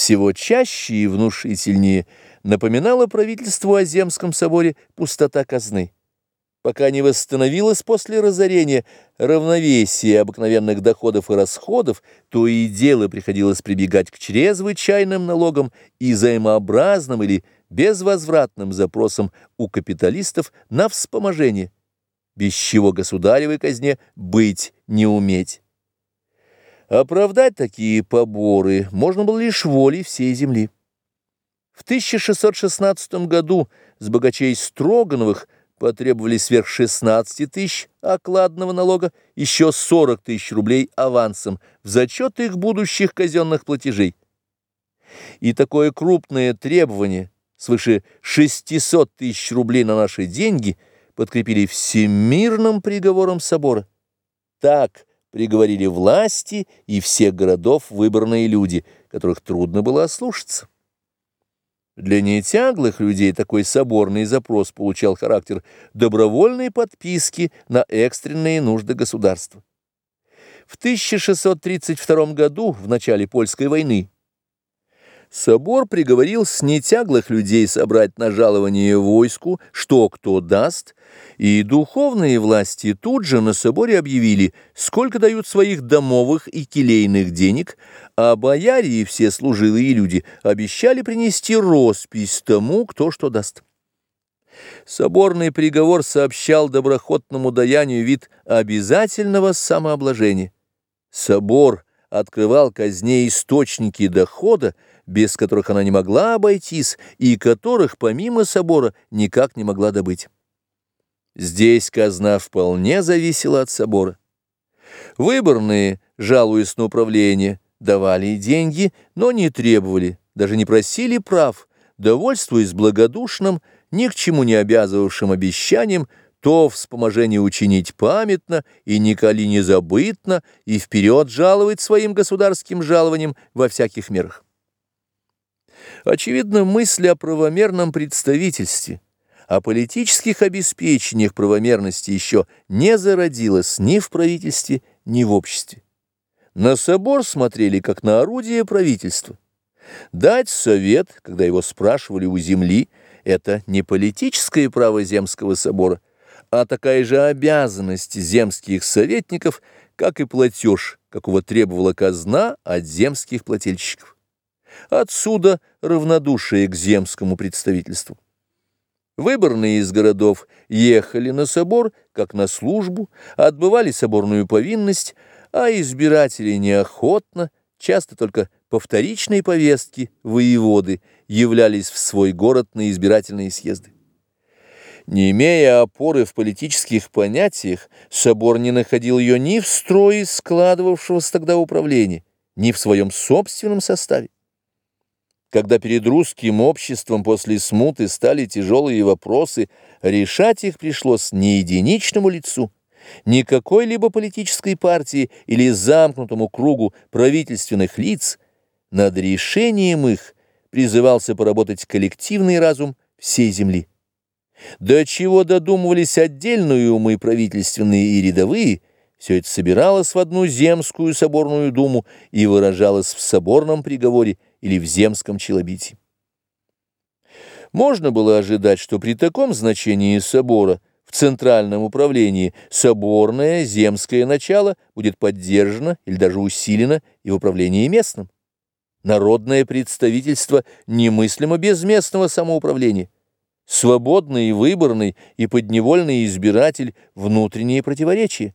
всего чаще и внушительнее напоминало правительству о Земском соборе пустота казны. Пока не восстановилось после разорения равновесие обыкновенных доходов и расходов, то и дело приходилось прибегать к чрезвычайным налогам и взаимообразным или безвозвратным запросам у капиталистов на вспоможение, без чего государевой казне быть не уметь. Оправдать такие поборы можно было лишь волей всей земли. В 1616 году с богачей Строгановых потребовали сверх 16 тысяч окладного налога, еще 40 тысяч рублей авансом в зачет их будущих казенных платежей. И такое крупное требование свыше 600 тысяч рублей на наши деньги подкрепили всемирным приговором собора. Так приговорили власти и всех городов выбранные люди, которых трудно было ослушаться. Для нетяглых людей такой соборный запрос получал характер добровольной подписки на экстренные нужды государства. В 1632 году, в начале Польской войны, собор приговорил с нетяглых людей собрать на жалование войску, что кто даст, и духовные власти тут же на соборе объявили, сколько дают своих домовых и келейных денег, а бояре и все служилые люди обещали принести роспись тому, кто что даст. Соборный приговор сообщал доброхотному даянию вид обязательного самообложения. Собор открывал казне источники дохода, без которых она не могла обойтись и которых помимо собора никак не могла добыть. Здесь казна вполне зависела от собора. Выборные, жалуясь на управление, давали деньги, но не требовали, даже не просили прав, довольствуясь благодушным, ни к чему не обязывавшим обещанием, то вспоможение учинить памятно и николи не забытно, и вперед жаловать своим государским жалованием во всяких мерах. Очевидно, мысль о правомерном представительстве, о политических обеспечениях правомерности еще не зародилась ни в правительстве, ни в обществе. На собор смотрели как на орудие правительства. Дать совет, когда его спрашивали у земли, это не политическое право земского собора, а такая же обязанность земских советников, как и платеж, какого требовала казна от земских плательщиков. Отсюда равнодушие к земскому представительству. Выборные из городов ехали на собор, как на службу, отбывали соборную повинность, а избиратели неохотно, часто только по вторичной повестке воеводы, являлись в свой город на избирательные съезды. Не имея опоры в политических понятиях, собор не находил ее ни в строе складывавшегося тогда управления, ни в своем собственном составе. Когда перед русским обществом после смуты стали тяжелые вопросы, решать их пришлось не единичному лицу, не какой-либо политической партии или замкнутому кругу правительственных лиц, над решением их призывался поработать коллективный разум всей земли. До чего додумывались отдельные умы правительственные и рядовые, все это собиралось в одну земскую соборную думу и выражалось в соборном приговоре или в земском челобите. Можно было ожидать, что при таком значении собора в центральном управлении соборное земское начало будет поддержано или даже усилено и в управлении местным. Народное представительство немыслимо без местного самоуправления. Свободный, выборный и подневольный избиратель – внутренние противоречия.